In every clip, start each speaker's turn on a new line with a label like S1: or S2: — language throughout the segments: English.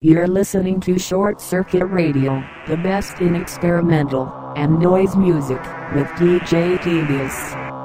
S1: You're listening to Short Circuit Radio, the best in experimental and noise music with DJ Devious.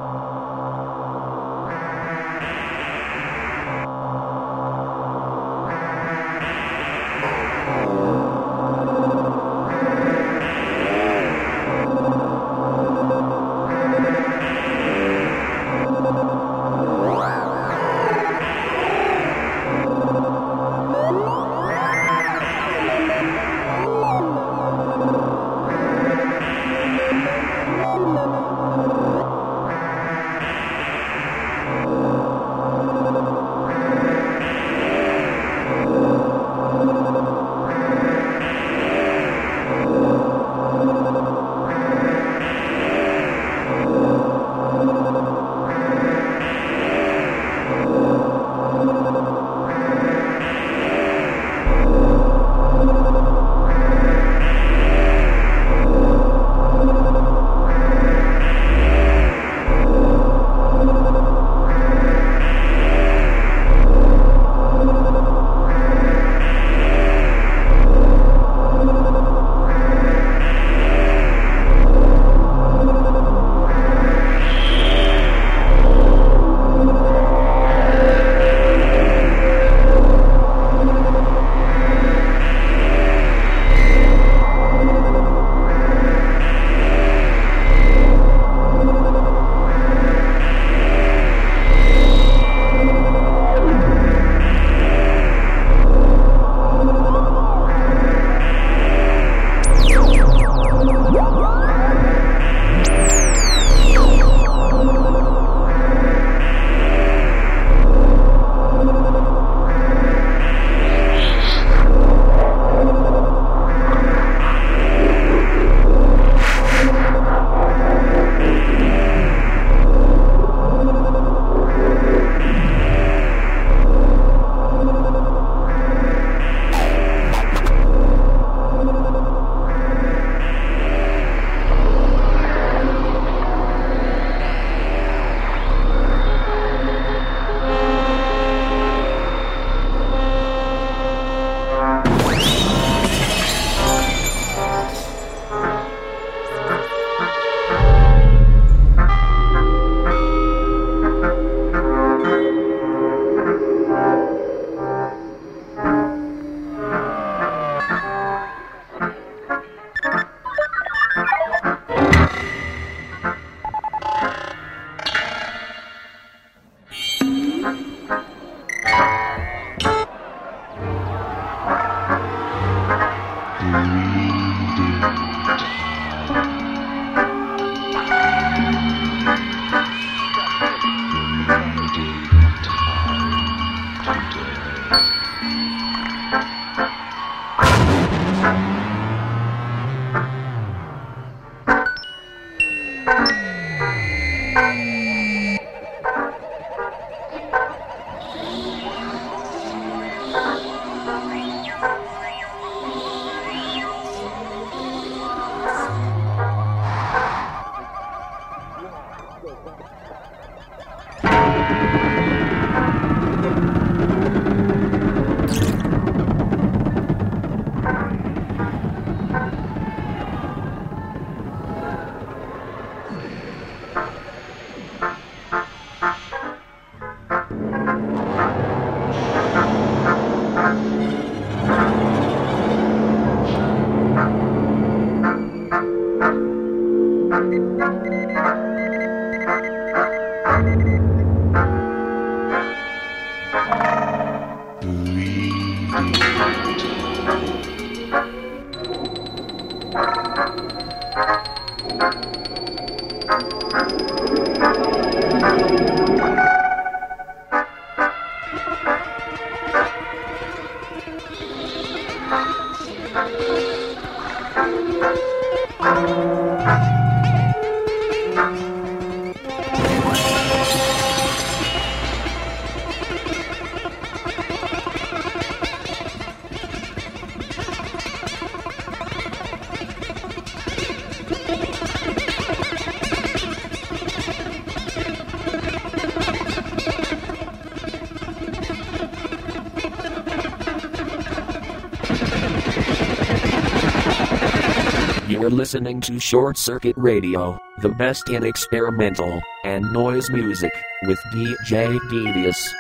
S2: You're listening to Short Circuit Radio, the best in experimental and noise music with DJ Devious.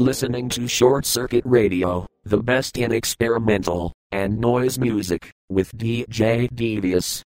S2: Listening to Short Circuit Radio, the best in experimental and noise music, with DJ Devious.